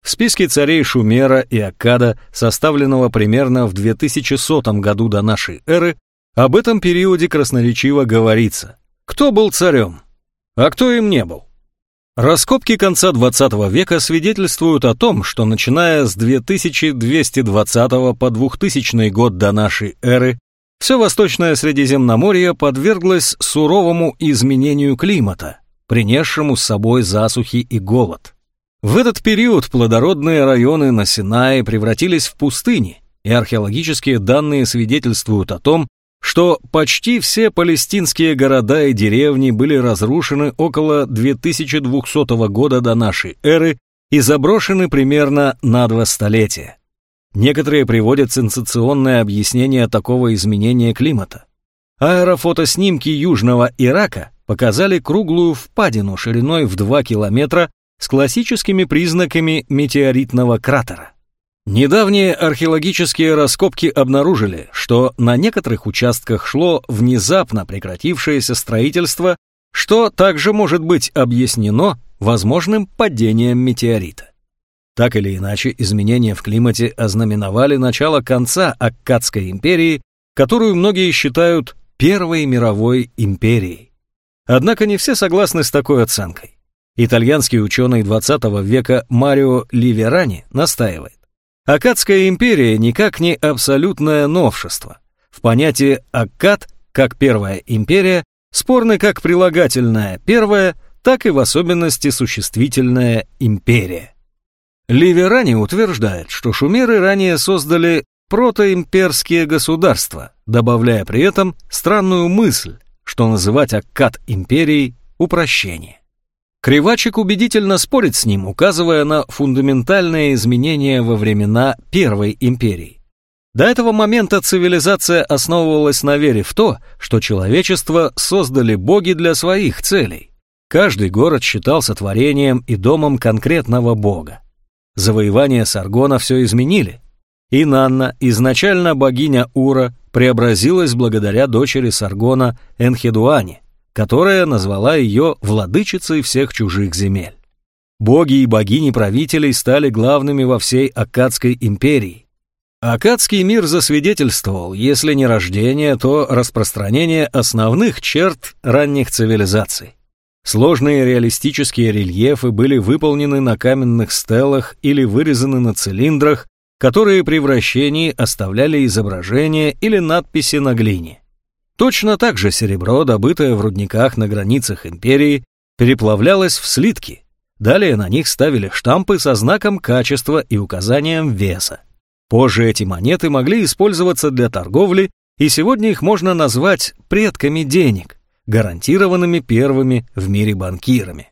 S2: В списке царей Шумера и Аккада, составленного примерно в 2100 году до нашей эры, об этом периоде красноречиво говорится. Кто был царем? А кто им не был? Раскопки конца 20 века свидетельствуют о том, что начиная с 2220 по 2000 год до нашей эры все Восточное Средиземноморье подверглось суровому изменению климата, принесшему с собой засухи и голод. В этот период плодородные районы на Синае превратились в пустыни, и археологические данные свидетельствуют о том, что почти все палестинские города и деревни были разрушены около 2200 года до нашей эры и заброшены примерно на два столетия. Некоторые приводят сенсационное объяснение такого изменения климата. Аэрофотоснимки Южного Ирака показали круглую впадину шириной в 2 километра с классическими признаками метеоритного кратера. Недавние археологические раскопки обнаружили, что на некоторых участках шло внезапно прекратившееся строительство, что также может быть объяснено возможным падением метеорита. Так или иначе, изменения в климате ознаменовали начало конца Аккадской империи, которую многие считают Первой мировой империей. Однако не все согласны с такой оценкой. Итальянский ученый 20 века Марио Ливерани настаивает. Аккадская империя никак не абсолютное новшество. В понятии Аккад, как первая империя, спорны как прилагательное первая, так и в особенности существительная империя. Ливерани утверждает, что шумеры ранее создали протоимперские государства, добавляя при этом странную мысль, что называть Аккад империей – упрощение. Кривачик убедительно спорит с ним, указывая на фундаментальные изменения во времена Первой империи. До этого момента цивилизация основывалась на вере в то, что человечество создали боги для своих целей. Каждый город считался творением и домом конкретного бога. Завоевания Саргона все изменили. И Нанна, изначально богиня Ура, преобразилась благодаря дочери Саргона Энхедуане, которая назвала ее владычицей всех чужих земель. Боги и богини правителей стали главными во всей Аккадской империи. Аккадский мир засвидетельствовал, если не рождение, то распространение основных черт ранних цивилизаций. Сложные реалистические рельефы были выполнены на каменных стелах или вырезаны на цилиндрах, которые при вращении оставляли изображения или надписи на глине. Точно так же серебро, добытое в рудниках на границах империи, переплавлялось в слитки. Далее на них ставили штампы со знаком качества и указанием веса. Позже эти монеты могли использоваться для торговли, и сегодня их можно назвать предками денег, гарантированными первыми в мире банкирами.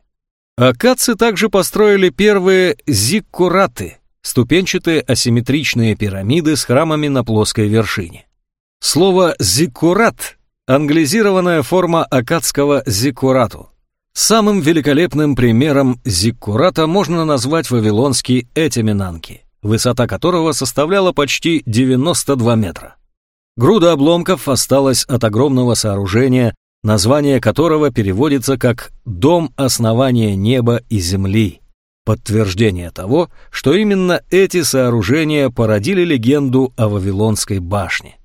S2: Акадцы также построили первые зиккураты, ступенчатые асимметричные пирамиды с храмами на плоской вершине. Слово «зиккурат» — англизированная форма акадского «зиккурату». Самым великолепным примером зиккурата можно назвать вавилонский Этиминанки, высота которого составляла почти 92 метра. Груда обломков осталась от огромного сооружения, название которого переводится как «дом основания неба и земли», подтверждение того, что именно эти сооружения породили легенду о Вавилонской башне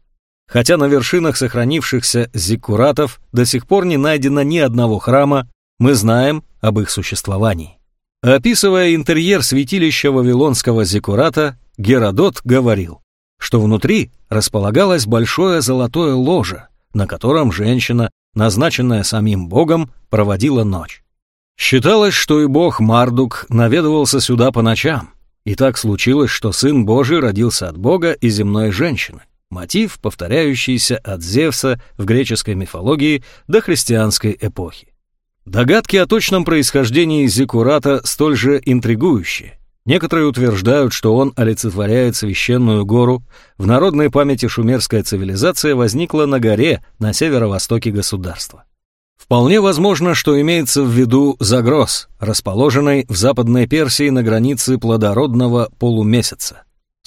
S2: хотя на вершинах сохранившихся зиккуратов до сих пор не найдено ни одного храма, мы знаем об их существовании. Описывая интерьер святилища Вавилонского зиккурата, Геродот говорил, что внутри располагалось большое золотое ложе, на котором женщина, назначенная самим богом, проводила ночь. Считалось, что и бог Мардук наведывался сюда по ночам, и так случилось, что сын Божий родился от бога и земной женщины. Мотив, повторяющийся от Зевса в греческой мифологии до христианской эпохи. Догадки о точном происхождении Зиккурата столь же интригующие. Некоторые утверждают, что он олицетворяет священную гору. В народной памяти шумерская цивилизация возникла на горе на северо-востоке государства. Вполне возможно, что имеется в виду Загроз, расположенный в Западной Персии на границе плодородного полумесяца.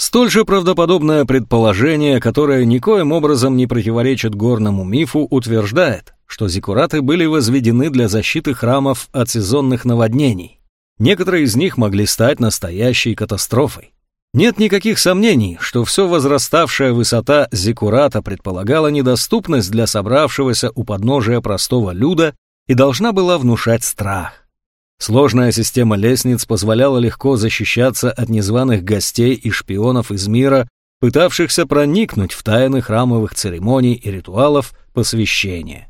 S2: Столь же правдоподобное предположение, которое никоим образом не противоречит горному мифу, утверждает, что зиккураты были возведены для защиты храмов от сезонных наводнений. Некоторые из них могли стать настоящей катастрофой. Нет никаких сомнений, что все возраставшая высота Зиккурата предполагала недоступность для собравшегося у подножия простого люда и должна была внушать страх. Сложная система лестниц позволяла легко защищаться от незваных гостей и шпионов из мира, пытавшихся проникнуть в тайны храмовых церемоний и ритуалов посвящения.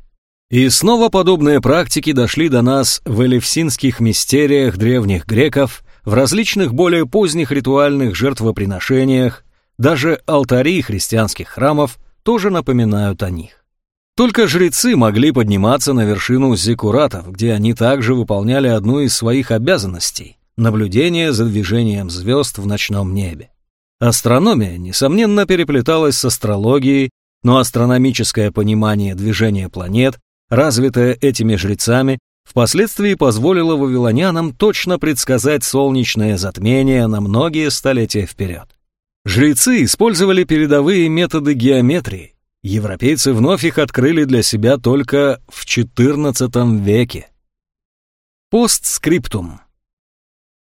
S2: И снова подобные практики дошли до нас в элевсинских мистериях древних греков, в различных более поздних ритуальных жертвоприношениях, даже алтари христианских храмов тоже напоминают о них. Только жрецы могли подниматься на вершину зиккуратов, где они также выполняли одну из своих обязанностей – наблюдение за движением звезд в ночном небе. Астрономия, несомненно, переплеталась с астрологией, но астрономическое понимание движения планет, развитое этими жрецами, впоследствии позволило вавилонянам точно предсказать солнечное затмение на многие столетия вперед. Жрецы использовали передовые методы геометрии, Европейцы вновь их открыли для себя только в XIV веке. Постскриптум.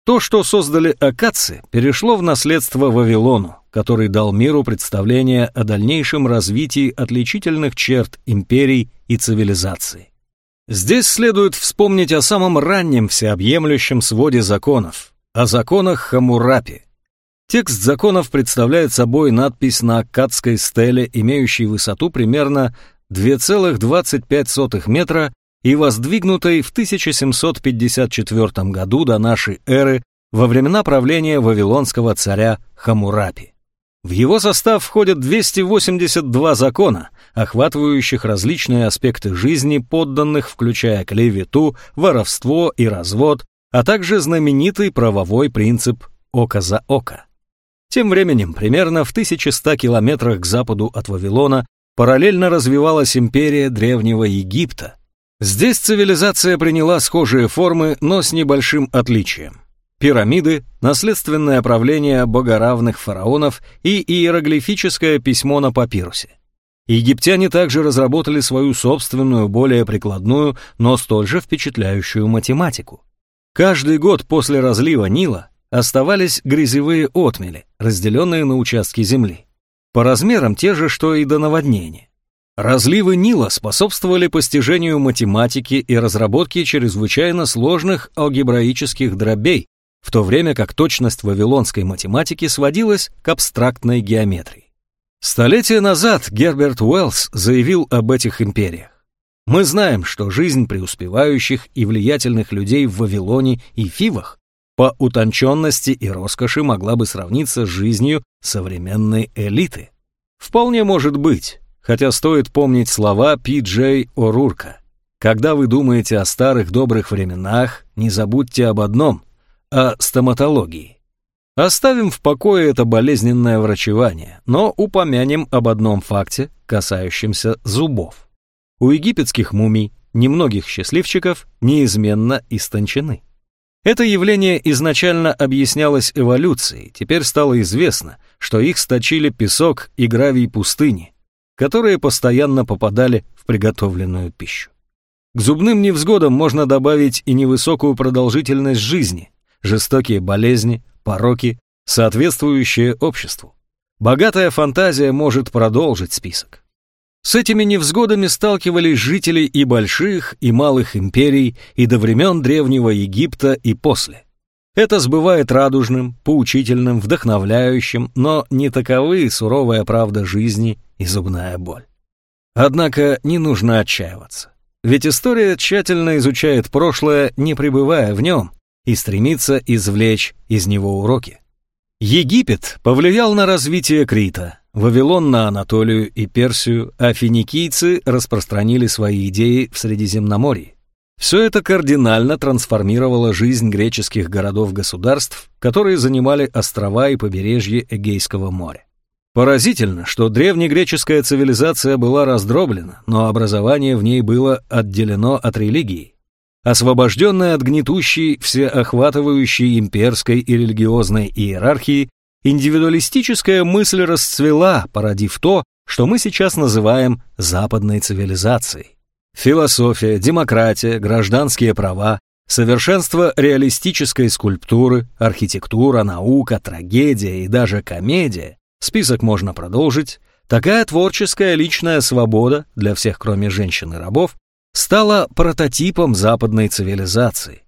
S2: То, что создали акадцы, перешло в наследство Вавилону, который дал миру представление о дальнейшем развитии отличительных черт империй и цивилизации. Здесь следует вспомнить о самом раннем всеобъемлющем своде законов, о законах Хамурапи, Текст законов представляет собой надпись на аккадской стеле, имеющей высоту примерно 2,25 метра и воздвигнутой в 1754 году до нашей эры во времена правления вавилонского царя Хамурапи. В его состав входят 282 закона, охватывающих различные аспекты жизни подданных, включая клевету, воровство и развод, а также знаменитый правовой принцип «око за око». Тем временем, примерно в 1100 километрах к западу от Вавилона, параллельно развивалась империя Древнего Египта. Здесь цивилизация приняла схожие формы, но с небольшим отличием. Пирамиды, наследственное правление богоравных фараонов и иероглифическое письмо на папирусе. Египтяне также разработали свою собственную, более прикладную, но столь же впечатляющую математику. Каждый год после разлива Нила оставались грязевые отмели, разделенные на участки земли. По размерам те же, что и до наводнения. Разливы Нила способствовали постижению математики и разработке чрезвычайно сложных алгебраических дробей, в то время как точность вавилонской математики сводилась к абстрактной геометрии. Столетия назад Герберт Уэллс заявил об этих империях. Мы знаем, что жизнь преуспевающих и влиятельных людей в Вавилоне и Фивах по утонченности и роскоши могла бы сравниться с жизнью современной элиты. Вполне может быть, хотя стоит помнить слова Пи Джей О'Рурка. Когда вы думаете о старых добрых временах, не забудьте об одном – о стоматологии. Оставим в покое это болезненное врачевание, но упомянем об одном факте, касающемся зубов. У египетских мумий немногих счастливчиков неизменно истончены. Это явление изначально объяснялось эволюцией, теперь стало известно, что их сточили песок и гравий пустыни, которые постоянно попадали в приготовленную пищу. К зубным невзгодам можно добавить и невысокую продолжительность жизни, жестокие болезни, пороки, соответствующие обществу. Богатая фантазия может продолжить список. С этими невзгодами сталкивались жители и больших, и малых империй, и до времен Древнего Египта и после. Это сбывает радужным, поучительным, вдохновляющим, но не таковы суровая правда жизни и зубная боль. Однако не нужно отчаиваться. Ведь история тщательно изучает прошлое, не пребывая в нем, и стремится извлечь из него уроки. Египет повлиял на развитие Крита, Вавилон на Анатолию и Персию, а финикийцы распространили свои идеи в Средиземноморье. Все это кардинально трансформировало жизнь греческих городов-государств, которые занимали острова и побережье Эгейского моря. Поразительно, что древнегреческая цивилизация была раздроблена, но образование в ней было отделено от религии. Освобожденная от гнетущей, всеохватывающей имперской и религиозной иерархии, индивидуалистическая мысль расцвела, породив то, что мы сейчас называем западной цивилизацией. Философия, демократия, гражданские права, Совершенство реалистической скульптуры, архитектура, наука, трагедия и даже комедия, список можно продолжить, такая творческая личная свобода для всех, кроме женщин и рабов, стала прототипом западной цивилизации.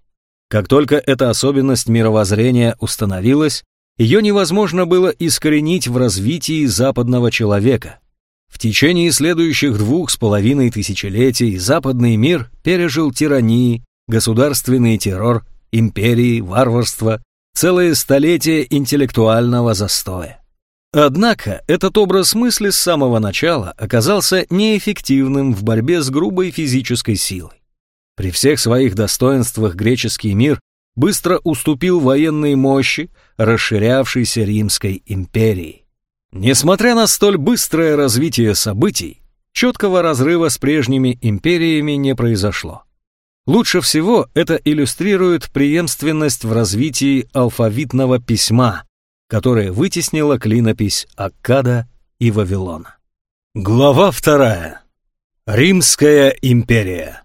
S2: Как только эта особенность мировоззрения установилась, ее невозможно было искоренить в развитии западного человека. В течение следующих двух с половиной тысячелетий западный мир пережил тирании, государственный террор, империи, варварство, целые столетия интеллектуального застоя. Однако этот образ мысли с самого начала оказался неэффективным в борьбе с грубой физической силой. При всех своих достоинствах греческий мир быстро уступил военной мощи расширявшейся Римской империи. Несмотря на столь быстрое развитие событий, четкого разрыва с прежними империями не произошло. Лучше всего это иллюстрирует преемственность в развитии алфавитного письма, которое вытеснило клинопись Аккада и Вавилона. Глава вторая. Римская империя.